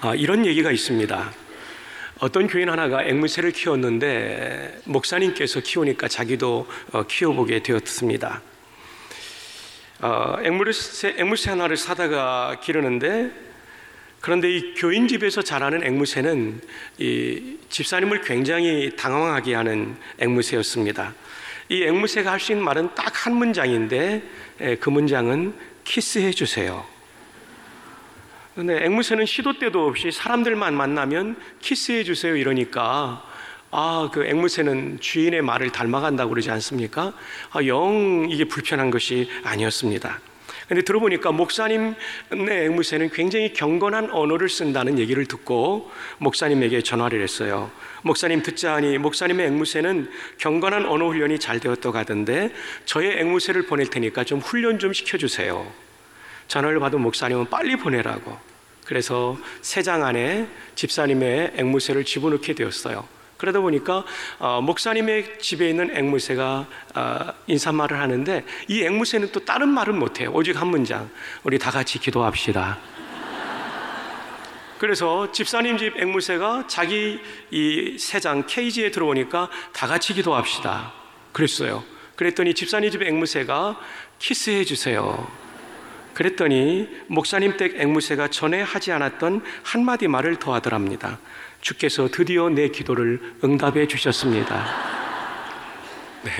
아, 이런 얘기가 있습니다. 어떤 교인 하나가 앵무새를 키웠는데 목사님께서 키우니까 자기도 어, 키워보게 되었습니다. 어, 앵무새, 앵무새 하나를 사다가 기르는데 그런데 이 교인 집에서 자라는 앵무새는 이 집사님을 굉장히 당황하게 하는 앵무새였습니다. 이 앵무새가 할 수 있는 말은 딱 한 문장인데 그 문장은 키스해 주세요. 근데 앵무새는 시도 때도 없이 사람들만 만나면 키스해 주세요 이러니까 아, 그 앵무새는 주인의 말을 닮아간다고 그러지 않습니까? 아, 영 이게 불편한 것이 아니었습니다. 근데 들어보니까 목사님의 앵무새는 굉장히 경건한 언어를 쓴다는 얘기를 듣고 목사님에게 전화를 했어요. 목사님 듣자니 목사님의 앵무새는 경건한 언어 훈련이 잘 되었다고 하던데 저의 앵무새를 보낼 테니까 좀 훈련 좀 시켜주세요. 전화를 받은 목사님은 빨리 보내라고. 그래서 세 장 안에 집사님의 앵무새를 집어넣게 되었어요. 그러다 보니까 어, 목사님의 집에 있는 앵무새가 어, 인사말을 하는데 이 앵무새는 또 다른 말은 못해요. 오직 한 문장. 우리 다 같이 기도합시다. 그래서 집사님 집 앵무새가 자기 이 새장 케이지에 들어오니까 다 같이 기도합시다. 그랬어요. 그랬더니 집사님 집 앵무새가 키스해 주세요. 그랬더니 목사님 댁 앵무새가 전에 하지 않았던 한마디 말을 더 하더랍니다. 주께서 드디어 내 기도를 응답해 주셨습니다. 네.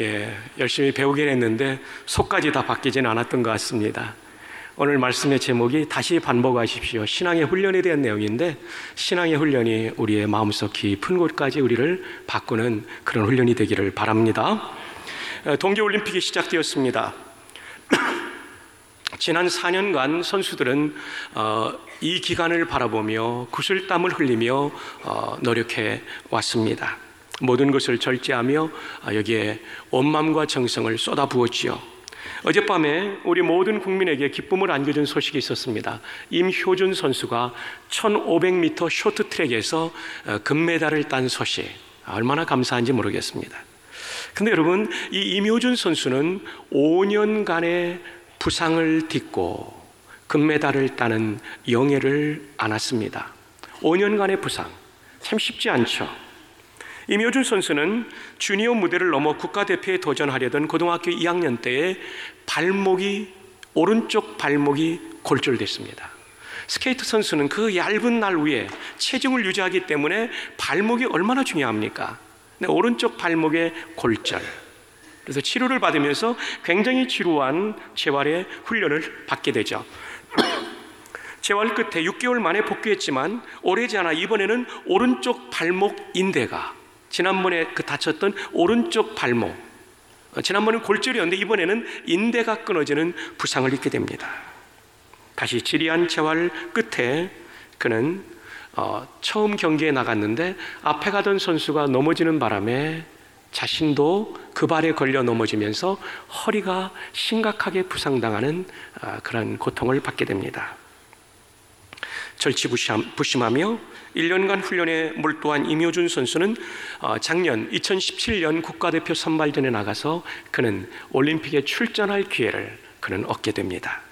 예, 열심히 배우긴 했는데 속까지 다 바뀌진 않았던 것 같습니다. 오늘 말씀의 제목이 다시 반복하십시오. 신앙의 훈련에 대한 내용인데 신앙의 훈련이 우리의 마음속 깊은 곳까지 우리를 바꾸는 그런 훈련이 되기를 바랍니다. 동계올림픽이 시작되었습니다. 지난 4년간 선수들은 어, 이 기간을 바라보며 구슬땀을 흘리며 어, 노력해 왔습니다. 모든 것을 절제하며 아, 여기에 온 마음과 정성을 쏟아 부었지요. 어젯밤에 우리 모든 국민에게 기쁨을 안겨준 소식이 있었습니다. 임효준 선수가 1500m 쇼트트랙에서 어, 금메달을 딴 소식. 얼마나 감사한지 모르겠습니다. 근데 여러분, 이 임효준 선수는 5년간의 부상을 딛고 금메달을 따는 영예를 안았습니다. 5년간의 부상. 참 쉽지 않죠. 임효준 선수는 주니어 무대를 넘어 국가대표에 도전하려던 고등학교 2학년 때에 발목이, 오른쪽 발목이 골절됐습니다. 스케이트 선수는 그 얇은 날 위에 체중을 유지하기 때문에 발목이 얼마나 중요합니까? 오른쪽 발목의 골절. 그래서 치료를 받으면서 굉장히 지루한 재활의 훈련을 받게 되죠. 재활 끝에 6개월 만에 복귀했지만 오래지 않아 이번에는 오른쪽 발목 인대가 지난번에 그 다쳤던 오른쪽 발목 어, 지난번엔 골절이었는데 이번에는 인대가 끊어지는 부상을 입게 됩니다. 다시 지리한 재활 끝에 그는 어, 처음 경기에 나갔는데 앞에 가던 선수가 넘어지는 바람에 자신도 그 발에 걸려 넘어지면서 허리가 심각하게 부상당하는 아, 그런 고통을 받게 됩니다. 절치부심하며 1년간 훈련에 몰두한 임효준 선수는 어, 작년 2017년 국가대표 선발전에 나가서 그는 올림픽에 출전할 기회를 그는 얻게 됩니다.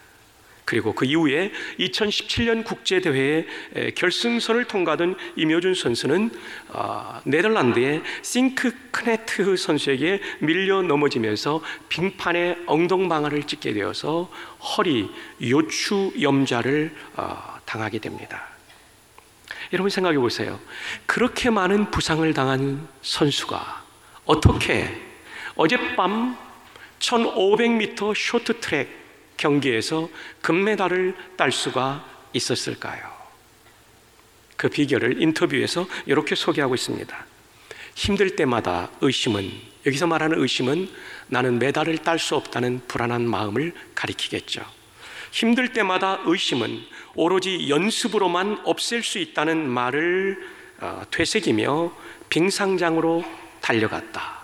그리고 그 이후에 2017년 국제대회에 결승선을 통과하던 임효준 선수는 어, 네덜란드의 싱크 크네트 선수에게 밀려 넘어지면서 빙판에 엉덩방아를 찍게 되어서 허리 요추 염자를 어, 당하게 됩니다. 여러분 생각해 보세요. 그렇게 많은 부상을 당한 선수가 어떻게 어젯밤 1500m 쇼트트랙 경기에서 금메달을 딸 수가 있었을까요? 그 비결을 인터뷰에서 이렇게 소개하고 있습니다. 힘들 때마다 의심은, 여기서 말하는 의심은 나는 메달을 딸 수 없다는 불안한 마음을 가리키겠죠. 힘들 때마다 의심은 오로지 연습으로만 없앨 수 있다는 말을 어, 되새기며 빙상장으로 달려갔다.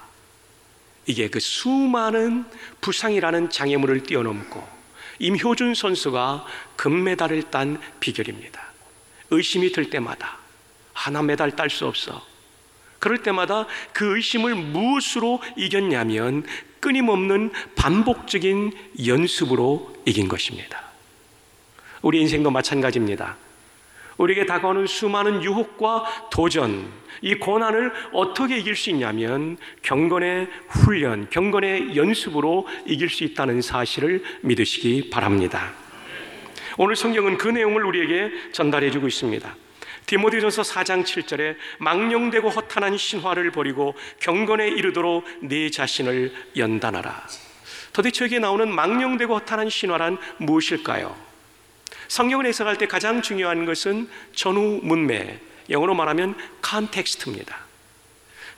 이게 그 수많은 부상이라는 장애물을 뛰어넘고 임효준 선수가 금메달을 딴 비결입니다. 의심이 들 때마다 하나 메달 딸 수 없어. 그럴 때마다 그 의심을 무엇으로 이겼냐면 끊임없는 반복적인 연습으로 이긴 것입니다. 우리 인생도 마찬가지입니다. 우리에게 다가오는 수많은 유혹과 도전, 이 고난을 어떻게 이길 수 있냐면 경건의 훈련, 경건의 연습으로 이길 수 있다는 사실을 믿으시기 바랍니다. 오늘 성경은 그 내용을 우리에게 전달해 주고 있습니다. 디모데전서 4장 7절에 망령되고 허탄한 신화를 버리고 경건에 이르도록 네 자신을 연단하라. 도대체 여기에 나오는 망령되고 허탄한 신화란 무엇일까요? 성경을 해석할 때 가장 중요한 것은 전후 문맥, 영어로 말하면 컨텍스트입니다.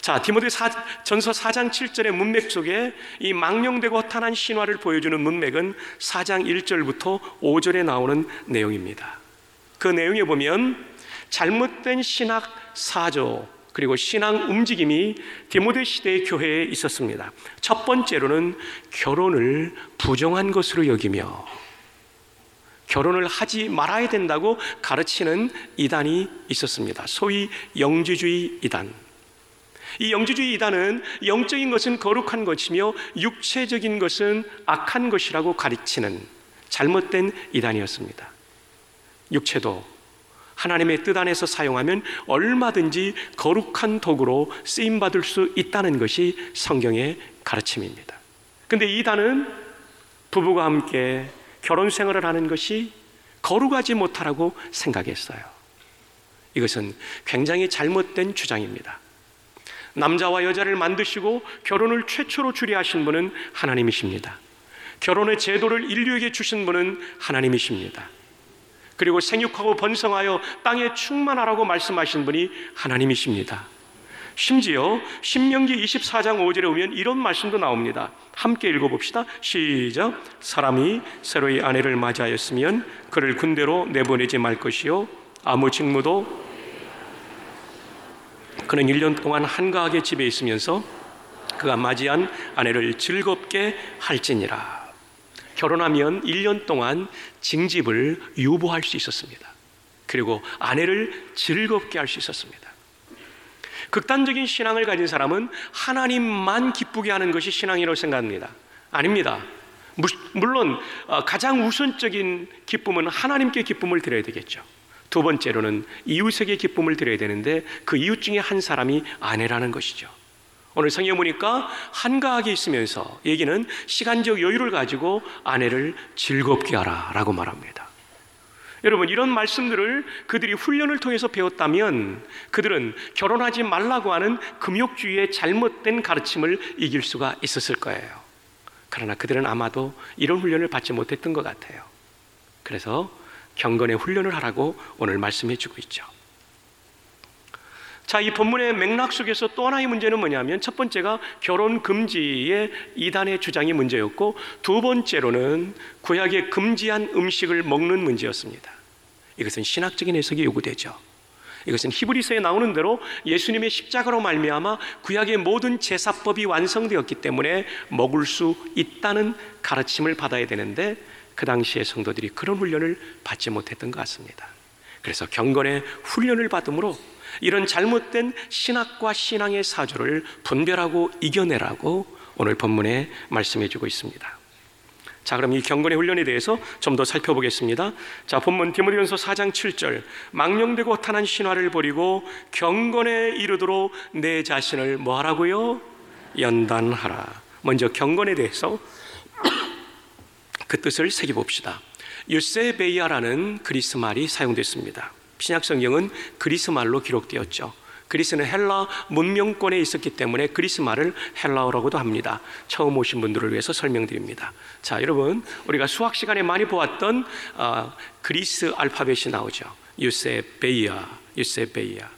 자, 디모데 사, 전서 4장 7절의 문맥 속에 이 망령되고 허탄한 신화를 보여주는 문맥은 4장 1절부터 5절에 나오는 내용입니다. 그 내용에 보면 잘못된 신학 사조 그리고 신앙 움직임이 디모데 시대의 교회에 있었습니다. 첫 번째로는 결혼을 부정한 것으로 여기며 결혼을 하지 말아야 된다고 가르치는 이단이 있었습니다. 소위 영주주의 이단. 이 영주주의 이단은 영적인 것은 거룩한 것이며 육체적인 것은 악한 것이라고 가르치는 잘못된 이단이었습니다. 육체도 하나님의 뜻 안에서 사용하면 얼마든지 거룩한 도구로 쓰임 받을 수 있다는 것이 성경의 가르침입니다. 근데 이 단은 부부가 함께 결혼 생활을 하는 것이 거룩하지 못하라고 생각했어요. 이것은 굉장히 잘못된 주장입니다. 남자와 여자를 만드시고 결혼을 최초로 주례하신 분은 하나님이십니다. 결혼의 제도를 인류에게 주신 분은 하나님이십니다. 그리고 생육하고 번성하여 땅에 충만하라고 말씀하신 분이 하나님이십니다. 심지어 신명기 24장 5절에 오면 이런 말씀도 나옵니다. 함께 읽어봅시다. 시작. 사람이 새로이 아내를 맞이하였으면 그를 군대로 내보내지 말 것이요 아무 직무도 그는 1년 동안 한가하게 집에 있으면서 그가 맞이한 아내를 즐겁게 할지니라. 결혼하면 1년 동안 징집을 유보할 수 있었습니다. 그리고 아내를 즐겁게 할 수 있었습니다. 극단적인 신앙을 가진 사람은 하나님만 기쁘게 하는 것이 신앙이라고 생각합니다. 아닙니다. 물론 어, 가장 우선적인 기쁨은 하나님께 기쁨을 드려야 되겠죠. 두 번째로는 이웃에게 기쁨을 드려야 되는데 그 이웃 중에 한 사람이 아내라는 것이죠. 오늘 성경 보니까 한가하게 있으면서 얘기는 시간적 여유를 가지고 아내를 즐겁게 하라라고 말합니다. 여러분 이런 말씀들을 그들이 훈련을 통해서 배웠다면 그들은 결혼하지 말라고 하는 금욕주의의 잘못된 가르침을 이길 수가 있었을 거예요. 그러나 그들은 아마도 이런 훈련을 받지 못했던 것 같아요. 그래서 경건의 훈련을 하라고 오늘 말씀해 주고 있죠. 자, 이 본문의 맥락 속에서 또 하나의 문제는 뭐냐면 첫 번째가 결혼 금지의 이단의 주장이 문제였고 두 번째로는 구약의 금지한 음식을 먹는 문제였습니다. 이것은 신학적인 해석이 요구되죠. 이것은 히브리서에 나오는 대로 예수님의 십자가로 말미암아 구약의 모든 제사법이 완성되었기 때문에 먹을 수 있다는 가르침을 받아야 되는데 그 당시의 성도들이 그런 훈련을 받지 못했던 것 같습니다. 그래서 경건의 훈련을 받음으로 이런 잘못된 신학과 신앙의 사조를 분별하고 이겨내라고 오늘 본문에 말씀해 주고 있습니다. 자, 그럼 이 경건의 훈련에 대해서 좀 더 살펴보겠습니다. 자, 본문 디모데전서 4장 7절. 망령되고 탄한 신화를 버리고 경건에 이르도록 내 자신을 뭐 하라고요? 연단하라. 먼저 경건에 대해서 그 뜻을 새겨 봅시다. 유세베이아라는 그리스 말이 사용됐습니다. 신약 성경은 그리스 말로 기록되었죠. 그리스는 헬라 문명권에 있었기 때문에 그리스 말을 헬라어라고도 합니다. 처음 오신 분들을 위해서 설명드립니다. 자, 여러분, 우리가 수학 시간에 많이 보았던 어, 그리스 알파벳이 나오죠. 유세베이아, 유세베이아.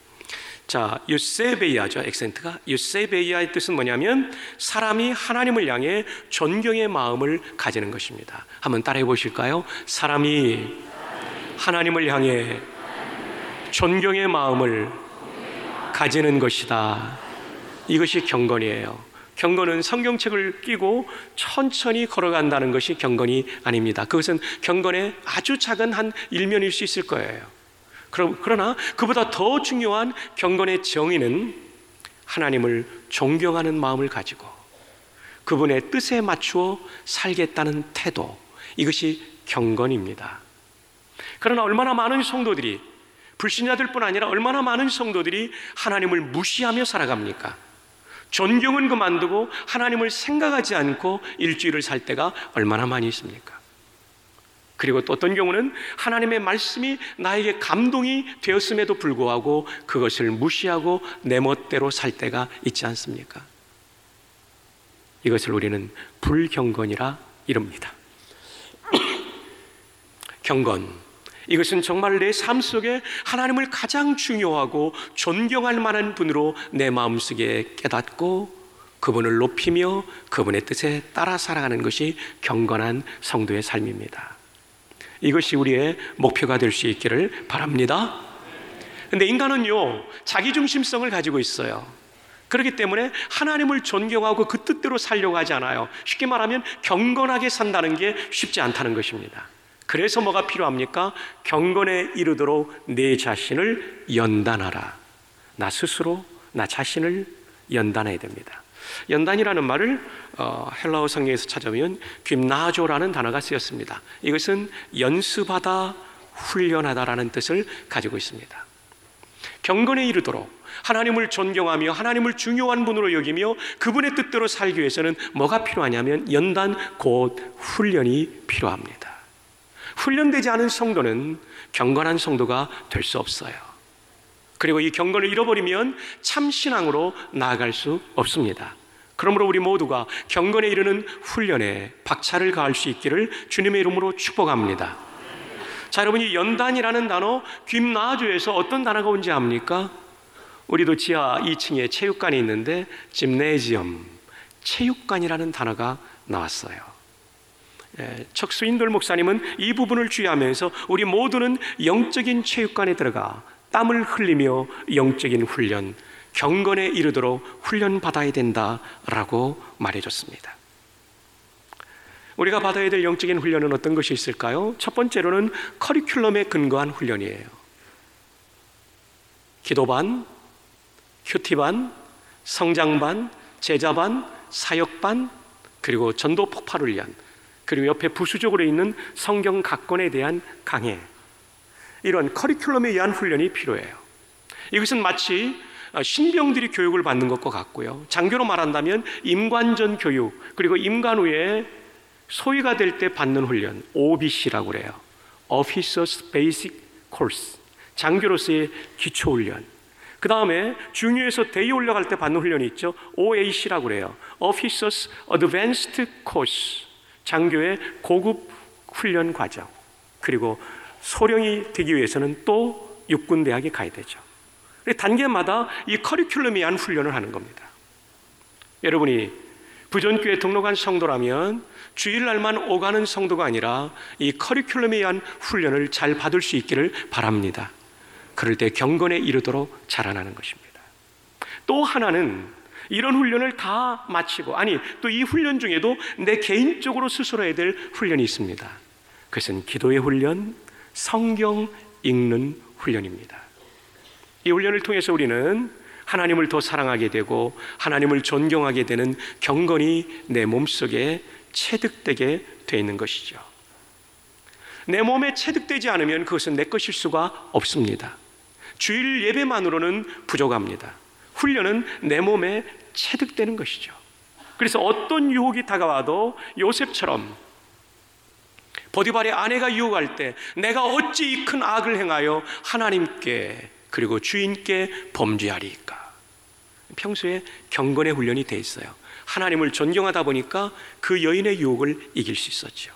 자, 유세베이아죠. 액센트가. 유세베이아의 뜻은 뭐냐면 사람이 하나님을 향해 존경의 마음을 가지는 것입니다. 한번 따라해 보실까요? 사람이 하나님을 향해 존경의 마음을 가지는 것이다. 이것이 경건이에요. 경건은 성경책을 끼고 천천히 걸어간다는 것이 경건이 아닙니다. 그것은 경건의 아주 작은 한 일면일 수 있을 거예요. 그러나 그보다 더 중요한 경건의 정의는 하나님을 존경하는 마음을 가지고 그분의 뜻에 맞추어 살겠다는 태도, 이것이 경건입니다. 그러나 얼마나 많은 성도들이 불신자들뿐 아니라 얼마나 많은 성도들이 하나님을 무시하며 살아갑니까? 존경은 그만두고 하나님을 생각하지 않고 일주일을 살 때가 얼마나 많이 있습니까? 그리고 또 어떤 경우는 하나님의 말씀이 나에게 감동이 되었음에도 불구하고 그것을 무시하고 내 멋대로 살 때가 있지 않습니까? 이것을 우리는 불경건이라 이릅니다. 경건. 이것은 정말 내 삶 속에 하나님을 가장 중요하고 존경할 만한 분으로 내 마음속에 깨닫고 그분을 높이며 그분의 뜻에 따라 살아가는 것이 경건한 성도의 삶입니다. 이것이 우리의 목표가 될 수 있기를 바랍니다. 근데 인간은요, 자기중심성을 가지고 있어요. 그렇기 때문에 하나님을 존경하고 그 뜻대로 살려고 하지 않아요. 쉽게 말하면 경건하게 산다는 게 쉽지 않다는 것입니다. 그래서 뭐가 필요합니까? 경건에 이르도록 내 자신을 연단하라. 나 스스로 나 자신을 연단해야 됩니다. 연단이라는 말을 어, 헬라어 성경에서 찾아보면 김나조라는 단어가 쓰였습니다. 이것은 연습하다, 훈련하다라는 뜻을 가지고 있습니다. 경건에 이르도록 하나님을 존경하며 하나님을 중요한 분으로 여기며 그분의 뜻대로 살기 위해서는 뭐가 필요하냐면 연단 곧 훈련이 필요합니다. 훈련되지 않은 성도는 경건한 성도가 될 수 없어요. 그리고 이 경건을 잃어버리면 참 신앙으로 나아갈 수 없습니다. 그러므로 우리 모두가 경건에 이르는 훈련에 박차를 가할 수 있기를 주님의 이름으로 축복합니다. 자, 여러분이 연단이라는 단어 김나주에서 어떤 단어가 온지 압니까? 우리도 지하 2층에 체육관이 있는데 짐네지엄 체육관이라는 단어가 나왔어요. 예, 척수인돌 목사님은 이 부분을 주의하면서 우리 모두는 영적인 체육관에 들어가 땀을 흘리며 영적인 훈련, 경건에 이르도록 훈련 받아야 된다라고 말해줬습니다. 우리가 받아야 될 영적인 훈련은 어떤 것이 있을까요? 첫 번째로는 커리큘럼에 근거한 훈련이에요. 기도반, 큐티반, 성장반, 제자반, 사역반, 그리고 전도 폭발 훈련, 그리고 옆에 부수적으로 있는 성경 각권에 대한 강해. 이런 커리큘럼에 의한 훈련이 필요해요. 이것은 마치 신병들이 교육을 받는 것과 같고요. 장교로 말한다면 임관전 교육, 그리고 임관 후에 소위가 될 때 받는 훈련, OBC라고 그래요. Officers Basic Course. 장교로서의 기초 훈련. 그 다음에 중위에서 대위 올라갈 때 받는 훈련이 있죠. OAC라고 그래요. Officers Advanced Course. 장교의 고급 훈련 과정. 그리고 소령이 되기 위해서는 또 육군 대학에 가야 되죠. 단계마다 이 커리큘럼에 의한 훈련을 하는 겁니다. 여러분이 부전교회 등록한 성도라면 주일날만 오가는 성도가 아니라 이 커리큘럼에 의한 훈련을 잘 받을 수 있기를 바랍니다. 그럴 때 경건에 이르도록 자라나는 것입니다. 또 하나는 이런 훈련을 다 마치고 아니 또 이 훈련 중에도 내 개인적으로 스스로 해야 될 훈련이 있습니다. 그것은 기도의 훈련, 성경 읽는 훈련입니다. 이 훈련을 통해서 우리는 하나님을 더 사랑하게 되고 하나님을 존경하게 되는 경건이 내 몸속에 체득되게 되어 있는 것이죠. 내 몸에 체득되지 않으면 그것은 내 것일 수가 없습니다. 주일 예배만으로는 부족합니다. 훈련은 내 몸에 체득되는 것이죠. 그래서 어떤 유혹이 다가와도 요셉처럼 보디발의 아내가 유혹할 때 내가 어찌 이 큰 악을 행하여 하나님께 그리고 주인께 범죄하리까. 평소에 경건의 훈련이 돼 있어요. 하나님을 존경하다 보니까 그 여인의 유혹을 이길 수 있었죠.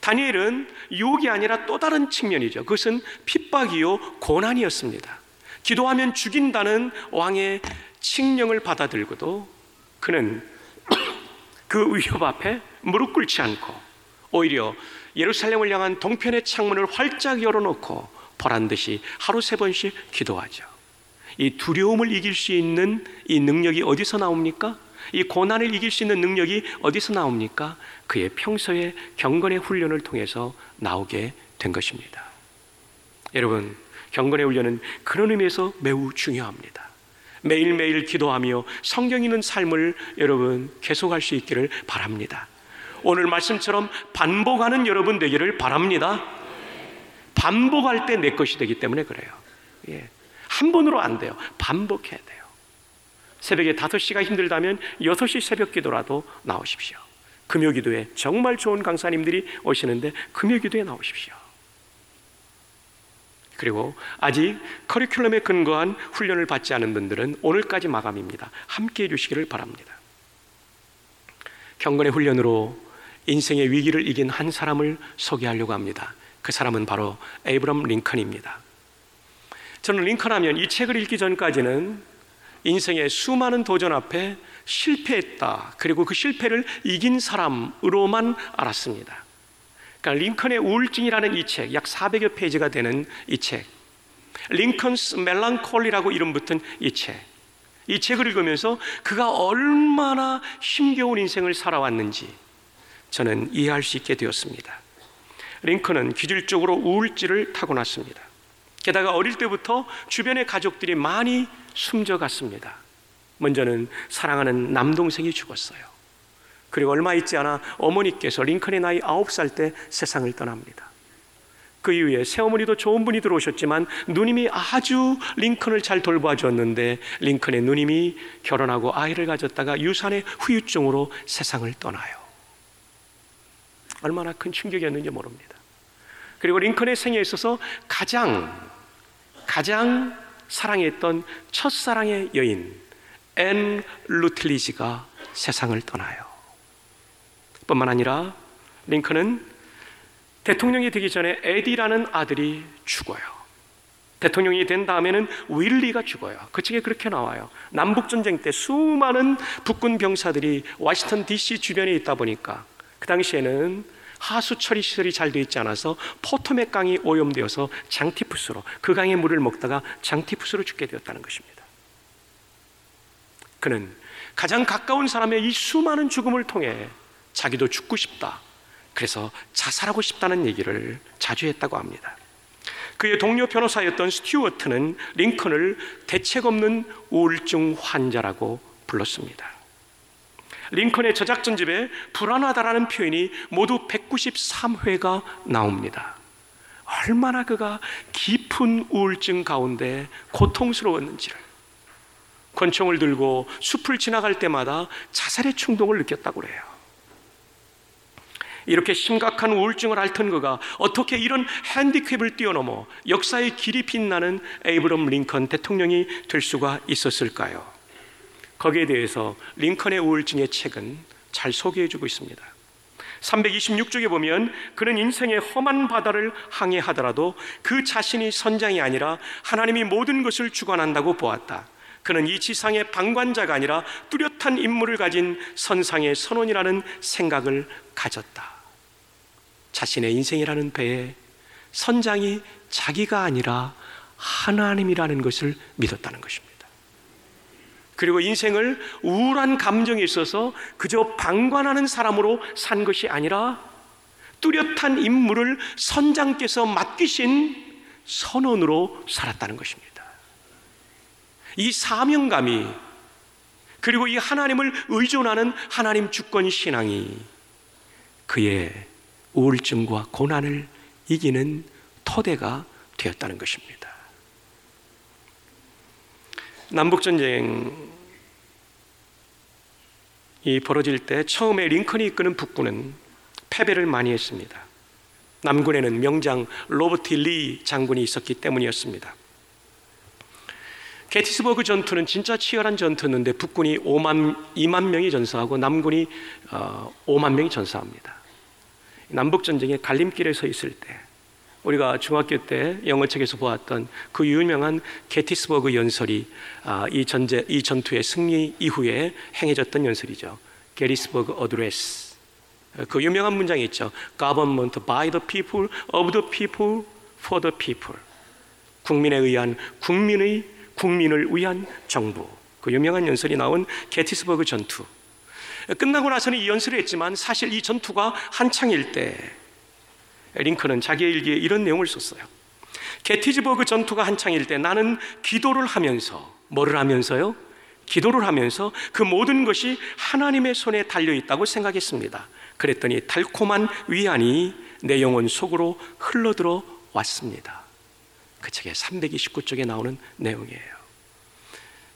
다니엘은 유혹이 아니라 또 다른 측면이죠. 그것은 핍박이요 고난이었습니다. 기도하면 죽인다는 왕의 칙령을 받아들고도 그는 그 위협 앞에 무릎 꿇지 않고 오히려 예루살렘을 향한 동편의 창문을 활짝 열어놓고 보란 듯이 하루 세 번씩 기도하죠. 이 두려움을 이길 수 있는 이 능력이 어디서 나옵니까? 이 고난을 이길 수 있는 능력이 어디서 나옵니까? 그의 평소의 경건의 훈련을 통해서 나오게 된 것입니다. 여러분, 경건의 훈련은 그런 의미에서 매우 중요합니다. 매일매일 기도하며 성경 있는 삶을 여러분 계속할 수 있기를 바랍니다. 오늘 말씀처럼 반복하는 여러분 되기를 바랍니다. 반복할 때 내 것이 되기 때문에 그래요. 예. 한 번으로 안 돼요. 반복해야 돼요. 새벽에 5시가 힘들다면 6시 새벽 기도라도 나오십시오. 금요 기도에 정말 좋은 강사님들이 오시는데 금요 기도에 나오십시오. 그리고 아직 커리큘럼에 근거한 훈련을 받지 않은 분들은 오늘까지 마감입니다. 함께 해 주시기를 바랍니다. 경건의 훈련으로 인생의 위기를 이긴 한 사람을 소개하려고 합니다. 그 사람은 바로 에이브럼 링컨입니다. 저는 링컨 하면 이 책을 읽기 전까지는 인생의 수많은 도전 앞에 실패했다. 그리고 그 실패를 이긴 사람으로만 알았습니다. 그러니까 링컨의 우울증이라는 이 책, 약 400여 페이지가 되는 이 책, 링컨스 멜랑콜리라고 이름 붙은 이 책, 이 책을 읽으면서 그가 얼마나 힘겨운 인생을 살아왔는지 저는 이해할 수 있게 되었습니다. 링컨은 기질적으로 우울증을 타고났습니다. 게다가 어릴 때부터 주변의 가족들이 많이 숨져갔습니다. 먼저는 사랑하는 남동생이 죽었어요. 그리고 얼마 있지 않아 어머니께서 링컨의 나이 9살 때 세상을 떠납니다. 그 이후에 새어머니도 좋은 분이 들어오셨지만 누님이 아주 링컨을 잘 돌봐주었는데 링컨의 누님이 결혼하고 아이를 가졌다가 유산의 후유증으로 세상을 떠나요. 얼마나 큰 충격이었는지 모릅니다. 그리고 링컨의 생애에 있어서 가장 가장 사랑했던 첫사랑의 여인 앤 루틀리지가 세상을 떠나요. 뿐만 아니라 링컨은 대통령이 되기 전에 에디라는 아들이 죽어요. 대통령이 된 다음에는 윌리가 죽어요. 그 책에 그렇게 나와요. 남북 전쟁 때 수많은 북군 병사들이 와시턴 DC 주변에 있다 보니까 그 당시에는 하수 처리 시설이 잘 되어 있지 않아서 포토맥 강이 오염되어서 장티푸스로 그 강의 물을 먹다가 장티푸스로 죽게 되었다는 것입니다. 그는 가장 가까운 사람의 이 수많은 죽음을 통해 자기도 죽고 싶다. 그래서 자살하고 싶다는 얘기를 자주 했다고 합니다. 그의 동료 변호사였던 스튜어트는 링컨을 대책 없는 우울증 환자라고 불렀습니다. 링컨의 저작전집에 불안하다라는 표현이 모두 193회가 나옵니다. 얼마나 그가 깊은 우울증 가운데 고통스러웠는지를 권총을 들고 숲을 지나갈 때마다 자살의 충동을 느꼈다고 그래요. 이렇게 심각한 우울증을 앓던 그가 어떻게 이런 핸디캡을 뛰어넘어 역사의 길이 빛나는 에이브럼 링컨 대통령이 될 수가 있었을까요? 거기에 대해서 링컨의 우울증의 책은 잘 소개해주고 있습니다. 326쪽에 보면 그는 인생의 험한 바다를 항해하더라도 그 자신이 선장이 아니라 하나님이 모든 것을 주관한다고 보았다. 그는 이 지상의 방관자가 아니라 뚜렷한 임무를 가진 선상의 선원이라는 생각을 가졌다. 자신의 인생이라는 배에 선장이 자기가 아니라 하나님이라는 것을 믿었다는 것입니다. 그리고 인생을 우울한 감정에 있어서 그저 방관하는 사람으로 산 것이 아니라 뚜렷한 임무를 선장께서 맡기신 선원으로 살았다는 것입니다. 이 사명감이 그리고 이 하나님을 의존하는 하나님 주권 신앙이 그의 우울증과 고난을 이기는 토대가 되었다는 것입니다. 남북전쟁이 벌어질 때 처음에 링컨이 이끄는 북군은 패배를 많이 했습니다. 남군에는 명장 로버트 리 장군이 있었기 때문이었습니다. 게티스버그 전투는 진짜 치열한 전투였는데 북군이 5만 2만 명이 전사하고 남군이 5만 명이 전사합니다. 남북 전쟁의 갈림길에 서 있을 때 우리가 중학교 때 영어책에서 보았던 그 유명한 게티스버그 연설이 아, 이 전제 이 전투의 승리 이후에 행해졌던 연설이죠. Gettysburg Address. 그 유명한 문장이 있죠. Government by the people, of the people, for the people. 국민에 의한 국민의 국민을 위한 정부. 그 유명한 연설이 나온 게티스버그 전투. 끝나고 나서는 이 연설을 했지만 사실 이 전투가 한창일 때 링컨은 자기의 일기에 이런 내용을 썼어요. 게티즈버그 전투가 한창일 때 나는 기도를 하면서 뭐를 하면서요? 기도를 하면서 그 모든 것이 하나님의 손에 달려 있다고 생각했습니다. 그랬더니 달콤한 위안이 내 영혼 속으로 흘러들어 왔습니다. 그 책의 329쪽에 나오는 내용이에요.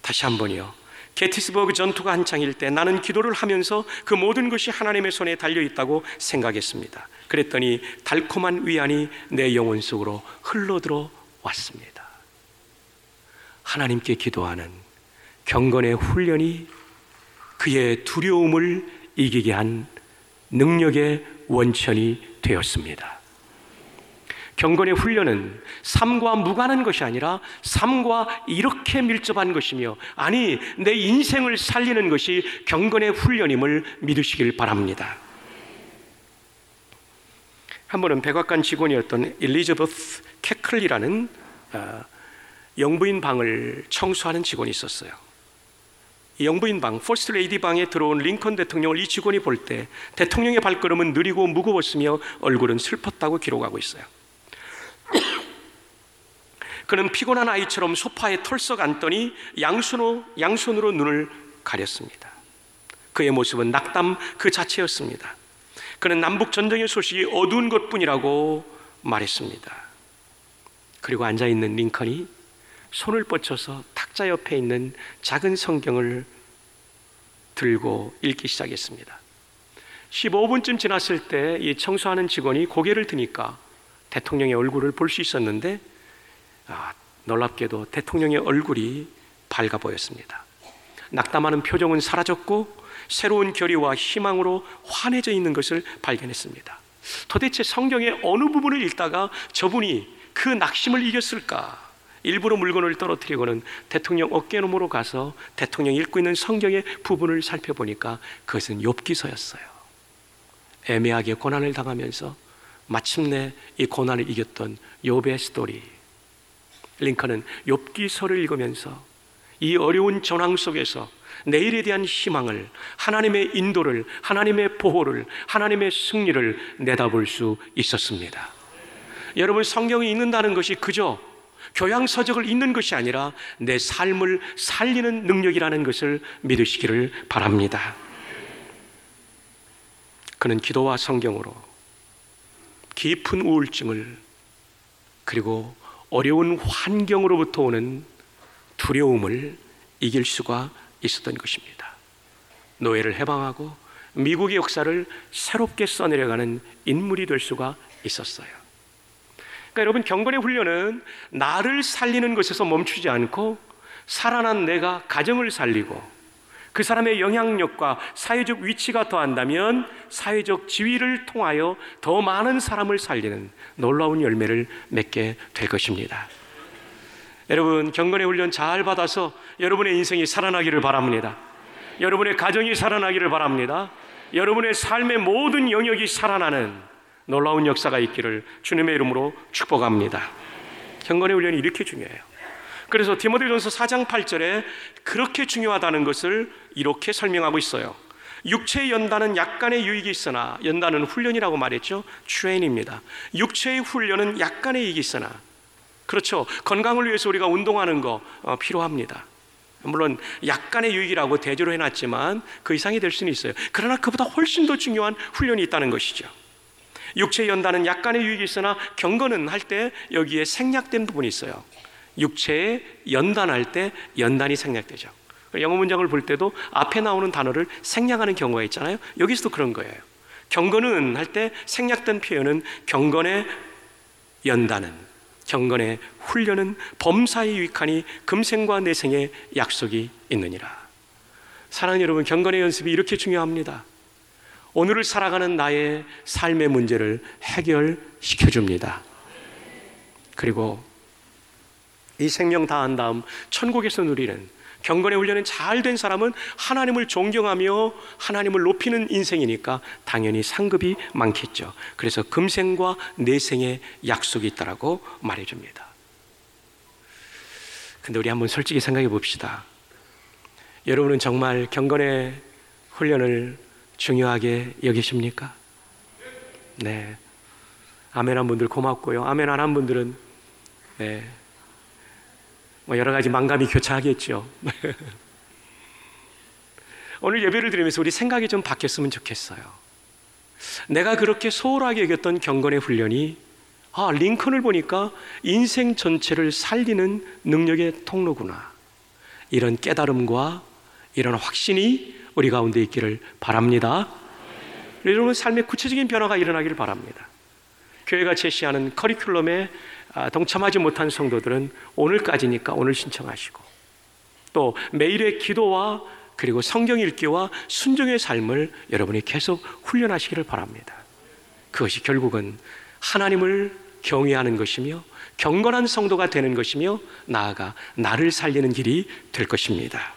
다시 한 번요. 게티스버그 전투가 한창일 때 나는 기도를 하면서 그 모든 것이 하나님의 손에 달려 있다고 생각했습니다. 그랬더니 달콤한 위안이 내 영혼 속으로 흘러들어 왔습니다. 하나님께 기도하는 경건의 훈련이 그의 두려움을 이기게 한 능력의 원천이 되었습니다. 경건의 훈련은 삶과 무관한 것이 아니라 삶과 이렇게 밀접한 것이며 아니 내 인생을 살리는 것이 경건의 훈련임을 믿으시길 바랍니다. 한 번은 백악관 직원이었던 엘리자베스 캐클리라는 어, 영부인 방을 청소하는 직원이 있었어요. 이 영부인 방, 퍼스트레이디 방에 들어온 링컨 대통령을 이 직원이 볼 때 대통령의 발걸음은 느리고 무거웠으며 얼굴은 슬펐다고 기록하고 있어요. 그는 피곤한 아이처럼 소파에 털썩 앉더니 양손으로, 양손으로 눈을 가렸습니다. 그의 모습은 낙담 그 자체였습니다. 그는 남북 전쟁의 소식이 어두운 것뿐이라고 말했습니다. 그리고 앉아 있는 링컨이 손을 뻗쳐서 탁자 옆에 있는 작은 성경을 들고 읽기 시작했습니다. 15분쯤 지났을 때 이 청소하는 직원이 고개를 드니까 대통령의 얼굴을 볼 수 있었는데 아, 놀랍게도 대통령의 얼굴이 밝아 보였습니다. 낙담하는 표정은 사라졌고 새로운 결의와 희망으로 환해져 있는 것을 발견했습니다. 도대체 성경의 어느 부분을 읽다가 저분이 그 낙심을 이겼을까? 일부러 물건을 떨어뜨리고는 대통령 어깨너머로 가서 대통령이 읽고 있는 성경의 부분을 살펴보니까 그것은 욥기서였어요. 애매하게 고난을 당하면서 마침내 이 고난을 이겼던 욥의 스토리. 링컨은 욥기서를 읽으면서 이 어려운 전황 속에서 내일에 대한 희망을 하나님의 인도를 하나님의 보호를 하나님의 승리를 내다볼 수 있었습니다. 여러분 성경이 읽는다는 것이 그저 교양 서적을 읽는 것이 아니라 내 삶을 살리는 능력이라는 것을 믿으시기를 바랍니다. 그는 기도와 성경으로 깊은 우울증을 그리고 어려운 환경으로부터 오는 두려움을 이길 수가 있었던 것입니다. 노예를 해방하고 미국의 역사를 새롭게 써내려가는 인물이 될 수가 있었어요. 그러니까 여러분 경건의 훈련은 나를 살리는 것에서 멈추지 않고 살아난 내가 가정을 살리고 그 사람의 영향력과 사회적 위치가 더한다면 사회적 지위를 통하여 더 많은 사람을 살리는 놀라운 열매를 맺게 될 것입니다. 여러분 경건의 훈련 잘 받아서 여러분의 인생이 살아나기를 바랍니다. 여러분의 가정이 살아나기를 바랍니다. 여러분의 삶의 모든 영역이 살아나는 놀라운 역사가 있기를 주님의 이름으로 축복합니다. 경건의 훈련이 이렇게 중요해요. 그래서 디모데전서 4장 8절에 그렇게 중요하다는 것을 이렇게 설명하고 있어요. 육체의 연단은 약간의 유익이 있으나 연단은 훈련이라고 말했죠. 트레인입니다. 육체의 훈련은 약간의 이익이 있으나 그렇죠. 건강을 위해서 우리가 운동하는 거 어, 필요합니다. 물론 약간의 유익이라고 대조를 해놨지만 그 이상이 될 수는 있어요. 그러나 그보다 훨씬 더 중요한 훈련이 있다는 것이죠. 육체 연단은 약간의 유익이 있으나 경건은 할 때 여기에 생략된 부분이 있어요. 육체에 연단할 때 연단이 생략되죠. 영어 문장을 볼 때도 앞에 나오는 단어를 생략하는 경우가 있잖아요. 여기서도 그런 거예요. 경건은 할 때 생략된 표현은 경건의 연단은 경건의 훈련은 범사에 유익하니 금생과 내생의 약속이 있느니라. 사랑하는 여러분, 경건의 연습이 이렇게 중요합니다. 오늘을 살아가는 나의 삶의 문제를 해결시켜 줍니다. 그리고 이 생명 다한 다음 천국에서 누리는 경건의 훈련은 잘 된 사람은 하나님을 존경하며 하나님을 높이는 인생이니까 당연히 상급이 많겠죠. 그래서 금생과 내생의 약속이 있다라고 말해줍니다. 근데 우리 한번 솔직히 생각해 봅시다. 여러분은 정말 경건의 훈련을 중요하게 여기십니까? 네. 아멘 한 분들 고맙고요. 아멘 안 한 분들은 네. 뭐 여러 가지 망감이 교차하겠죠. 오늘 예배를 드리면서 우리 생각이 좀 바뀌었으면 좋겠어요. 내가 그렇게 소홀하게 여겼던 경건의 훈련이 아, 링컨을 보니까 인생 전체를 살리는 능력의 통로구나. 이런 깨달음과 이런 확신이 우리 가운데 있기를 바랍니다. 여러분 삶의 구체적인 변화가 일어나기를 바랍니다. 교회가 제시하는 커리큘럼에 아, 동참하지 못한 성도들은 오늘까지니까 오늘 신청하시고 또 매일의 기도와 그리고 성경 읽기와 순종의 삶을 여러분이 계속 훈련하시기를 바랍니다. 그것이 결국은 하나님을 경외하는 것이며 경건한 성도가 되는 것이며 나아가 나를 살리는 길이 될 것입니다.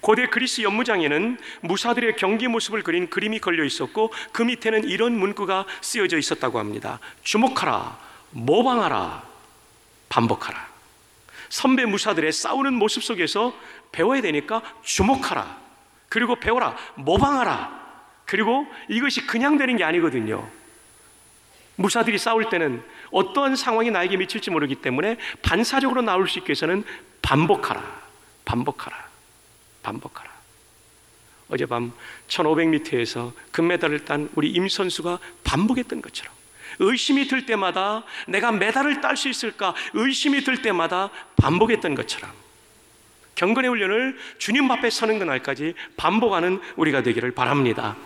고대 그리스 연무장에는 무사들의 경기 모습을 그린 그림이 걸려 있었고 그 밑에는 이런 문구가 쓰여져 있었다고 합니다. 주목하라, 모방하라, 반복하라. 선배 무사들의 싸우는 모습 속에서 배워야 되니까 주목하라. 그리고 배워라, 모방하라. 그리고 이것이 그냥 되는 게 아니거든요. 무사들이 싸울 때는 어떠한 상황이 나에게 미칠지 모르기 때문에 반사적으로 나올 수 있게 해서는 반복하라. 반복하라. 반복하라. 어젯밤 1500m에서 금메달을 딴 우리 임 선수가 반복했던 것처럼 의심이 들 때마다 내가 메달을 딸 수 있을까 의심이 들 때마다 반복했던 것처럼 경건의 훈련을 주님 앞에 서는 그날까지 반복하는 우리가 되기를 바랍니다.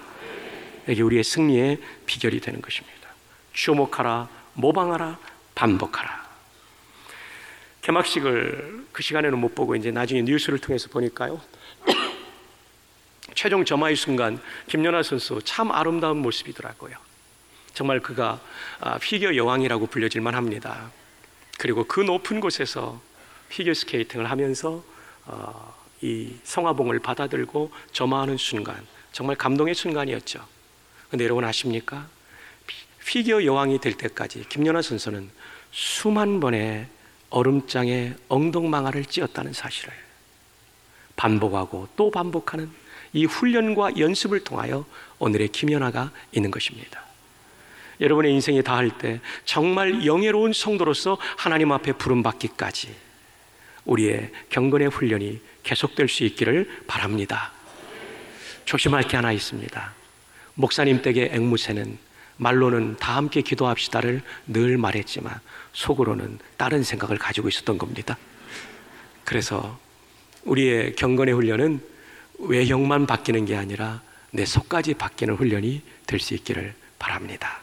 이게 우리의 승리의 비결이 되는 것입니다. 주목하라, 모방하라, 반복하라. 개막식을 그 시간에는 못 보고 이제 나중에 뉴스를 통해서 보니까요. 최종 점화의 순간 김연아 선수 참 아름다운 모습이더라고요. 정말 그가 아, 피겨 여왕이라고 불려질만 합니다. 그리고 그 높은 곳에서 피겨 스케이팅을 하면서 어, 이 성화봉을 받아들고 점화하는 순간 정말 감동의 순간이었죠. 근데 여러분 아십니까? 피겨 여왕이 될 때까지 김연아 선수는 수만 번의 얼음장에 엉덩망아를 찧었다는 사실을 반복하고 또 반복하는 이 훈련과 연습을 통하여 오늘의 김연아가 있는 것입니다. 여러분의 인생이 다할 때 정말 영예로운 성도로서 하나님 앞에 부름받기까지 우리의 경건의 훈련이 계속될 수 있기를 바랍니다. 조심할 게 하나 있습니다. 목사님 댁의 앵무새는 말로는 다 함께 기도합시다를 늘 말했지만 속으로는 다른 생각을 가지고 있었던 겁니다. 그래서 우리의 경건의 훈련은 외형만 바뀌는 게 아니라 내 속까지 바뀌는 훈련이 될 수 있기를 바랍니다.